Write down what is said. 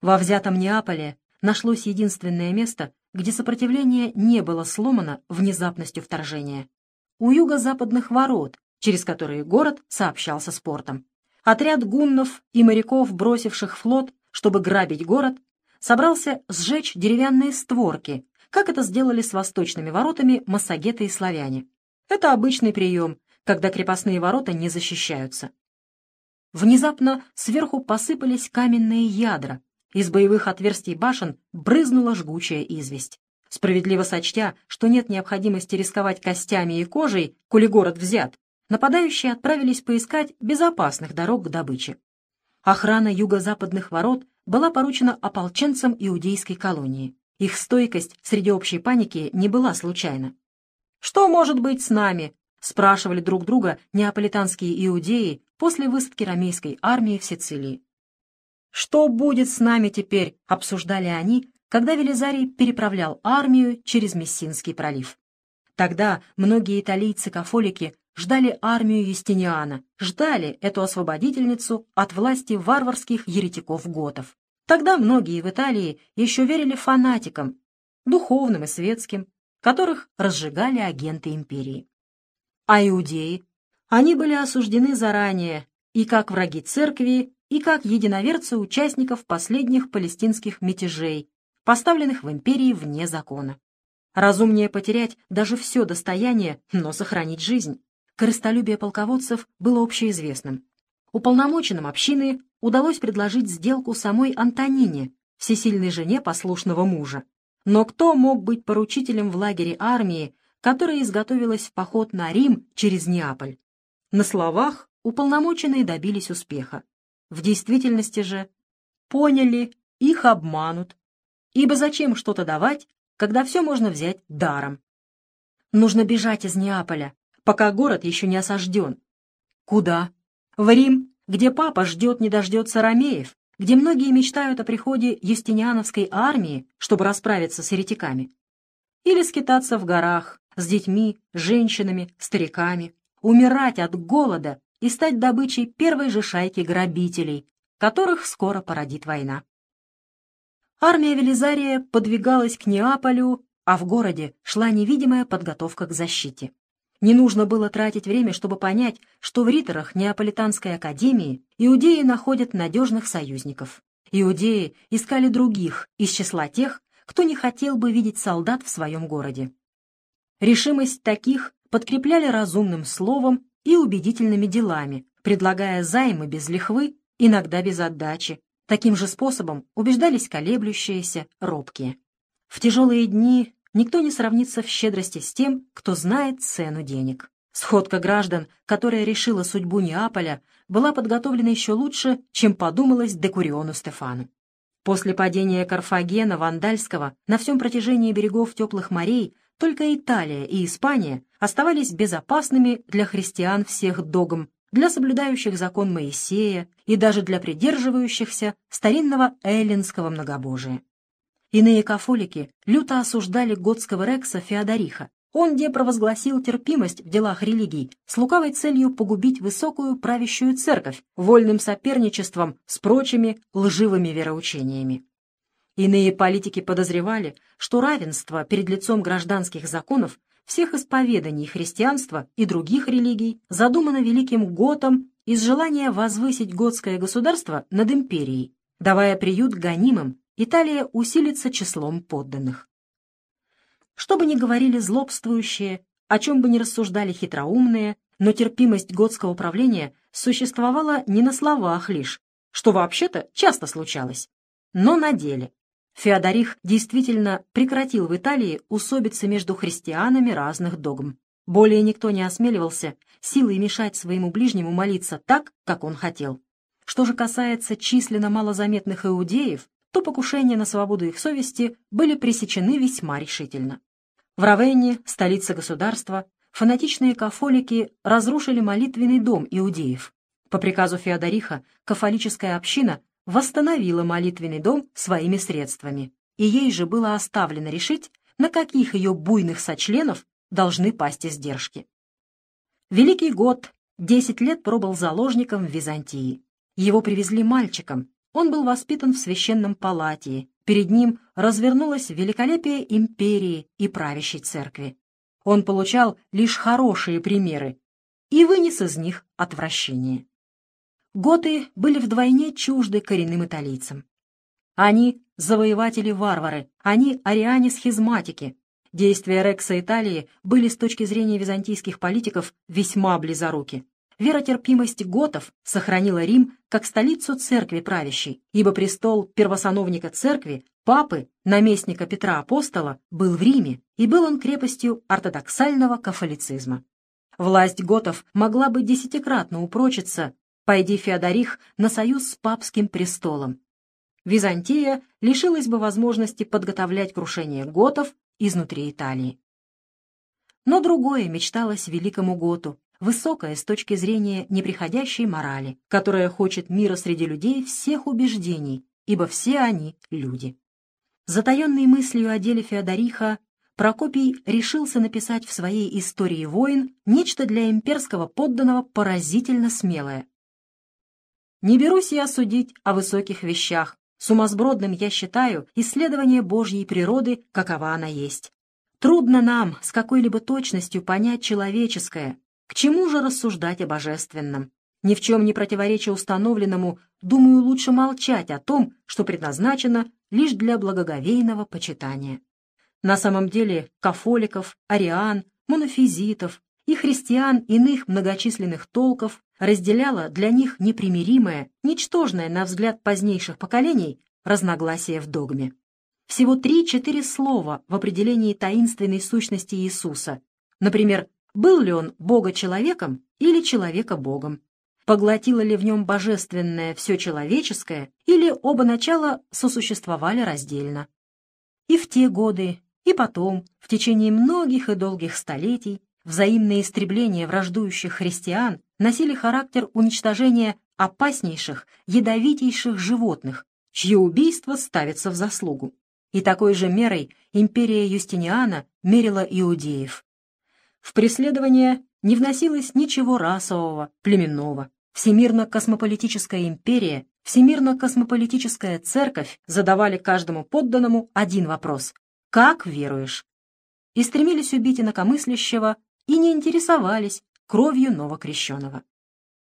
Во взятом Неаполе нашлось единственное место, где сопротивление не было сломано внезапностью вторжения. У юго-западных ворот, через которые город сообщался с портом. Отряд гуннов и моряков, бросивших флот, чтобы грабить город, собрался сжечь деревянные створки, как это сделали с восточными воротами массагеты и славяне. Это обычный прием, когда крепостные ворота не защищаются. Внезапно сверху посыпались каменные ядра, из боевых отверстий башен брызнула жгучая известь. Справедливо сочтя, что нет необходимости рисковать костями и кожей, коли город взят, нападающие отправились поискать безопасных дорог к добыче. Охрана юго-западных ворот была поручена ополченцам иудейской колонии. Их стойкость среди общей паники не была случайна. «Что может быть с нами?» — спрашивали друг друга неаполитанские иудеи после высадки ромейской армии в Сицилии. «Что будет с нами теперь?» — обсуждали они, когда Велизарий переправлял армию через Мессинский пролив. Тогда многие италийцы-кафолики ждали армию Юстиниана, ждали эту освободительницу от власти варварских еретиков-готов. Тогда многие в Италии еще верили фанатикам, духовным и светским, которых разжигали агенты империи. А иудеи? Они были осуждены заранее и как враги церкви, и как единоверцы участников последних палестинских мятежей, поставленных в империи вне закона. Разумнее потерять даже все достояние, но сохранить жизнь. Корыстолюбие полководцев было общеизвестным. Уполномоченным общины удалось предложить сделку самой Антонине, всесильной жене послушного мужа. Но кто мог быть поручителем в лагере армии, которая изготовилась в поход на Рим через Неаполь? На словах уполномоченные добились успеха. В действительности же поняли, их обманут. Ибо зачем что-то давать, когда все можно взять даром? Нужно бежать из Неаполя, пока город еще не осажден. Куда? В Рим, где папа ждет не дождется Ромеев, где многие мечтают о приходе юстиниановской армии, чтобы расправиться с еретиками. Или скитаться в горах с детьми, женщинами, стариками, умирать от голода и стать добычей первой же шайки грабителей, которых скоро породит война. Армия Велизария подвигалась к Неаполю, а в городе шла невидимая подготовка к защите. Не нужно было тратить время, чтобы понять, что в риторах Неаполитанской академии иудеи находят надежных союзников. Иудеи искали других из числа тех, кто не хотел бы видеть солдат в своем городе. Решимость таких подкрепляли разумным словом и убедительными делами, предлагая займы без лихвы, иногда без отдачи. Таким же способом убеждались колеблющиеся, робкие. В тяжелые дни никто не сравнится в щедрости с тем, кто знает цену денег. Сходка граждан, которая решила судьбу Неаполя, была подготовлена еще лучше, чем подумалось Декуриону Стефану. После падения Карфагена Вандальского на всем протяжении берегов теплых морей только Италия и Испания оставались безопасными для христиан всех догм, для соблюдающих закон Моисея и даже для придерживающихся старинного эллинского многобожия. Иные кафолики люто осуждали готского рекса Феодориха. Он где провозгласил терпимость в делах религий с лукавой целью погубить высокую правящую церковь вольным соперничеством с прочими лживыми вероучениями. Иные политики подозревали, что равенство перед лицом гражданских законов всех исповеданий христианства и других религий задумано великим Готом из желания возвысить готское государство над империей. Давая приют гонимым, Италия усилится числом подданных. Что бы ни говорили злобствующие, о чем бы ни рассуждали хитроумные, но терпимость готского правления существовала не на словах лишь, что вообще-то часто случалось, но на деле. Феодорих действительно прекратил в Италии усобицы между христианами разных догм. Более никто не осмеливался силой мешать своему ближнему молиться так, как он хотел. Что же касается численно малозаметных иудеев, то покушения на свободу их совести были пресечены весьма решительно. В Равенне, столице государства, фанатичные кафолики разрушили молитвенный дом иудеев. По приказу Феодориха кафолическая община восстановила молитвенный дом своими средствами, и ей же было оставлено решить, на каких ее буйных сочленов должны пасть издержки. Великий год десять лет пробыл заложником в Византии. Его привезли мальчиком, он был воспитан в священном палатии, перед ним развернулось великолепие империи и правящей церкви. Он получал лишь хорошие примеры и вынес из них отвращение. Готы были вдвойне чужды коренным италийцам. Они — завоеватели-варвары, они — ариане-схизматики. Действия Рекса Италии были с точки зрения византийских политиков весьма близоруки. Веротерпимость готов сохранила Рим как столицу церкви правящей, ибо престол первосановника церкви, папы, наместника Петра Апостола, был в Риме, и был он крепостью ортодоксального кафолицизма. Власть готов могла бы десятикратно упрочиться, пойди Феодорих на союз с папским престолом. Византия лишилась бы возможности подготовлять крушение готов изнутри Италии. Но другое мечталось великому готу, высокое с точки зрения неприходящей морали, которая хочет мира среди людей всех убеждений, ибо все они — люди. Затаенной мыслью о деле Феодориха Прокопий решился написать в своей истории войн нечто для имперского подданного поразительно смелое. «Не берусь я судить о высоких вещах. Сумасбродным я считаю исследование Божьей природы, какова она есть. Трудно нам с какой-либо точностью понять человеческое. К чему же рассуждать о божественном? Ни в чем не противоречия установленному, думаю, лучше молчать о том, что предназначено лишь для благоговейного почитания. На самом деле кафоликов, ариан, монофизитов и христиан иных многочисленных толков разделяло для них непримиримое, ничтожное на взгляд позднейших поколений разногласие в догме. Всего три-четыре слова в определении таинственной сущности Иисуса. Например, был ли он Бога-человеком или человека-богом? Поглотило ли в нем божественное все человеческое или оба начала сосуществовали раздельно? И в те годы, и потом, в течение многих и долгих столетий, взаимные истребления враждующих христиан носили характер уничтожения опаснейших, ядовитейших животных, чье убийство ставится в заслугу. И такой же мерой империя Юстиниана мерила иудеев. В преследование не вносилось ничего расового, племенного. Всемирно-космополитическая империя, Всемирно-космополитическая церковь задавали каждому подданному один вопрос как веруешь, и стремились убить инакомыслящего и не интересовались кровью новокрещенного.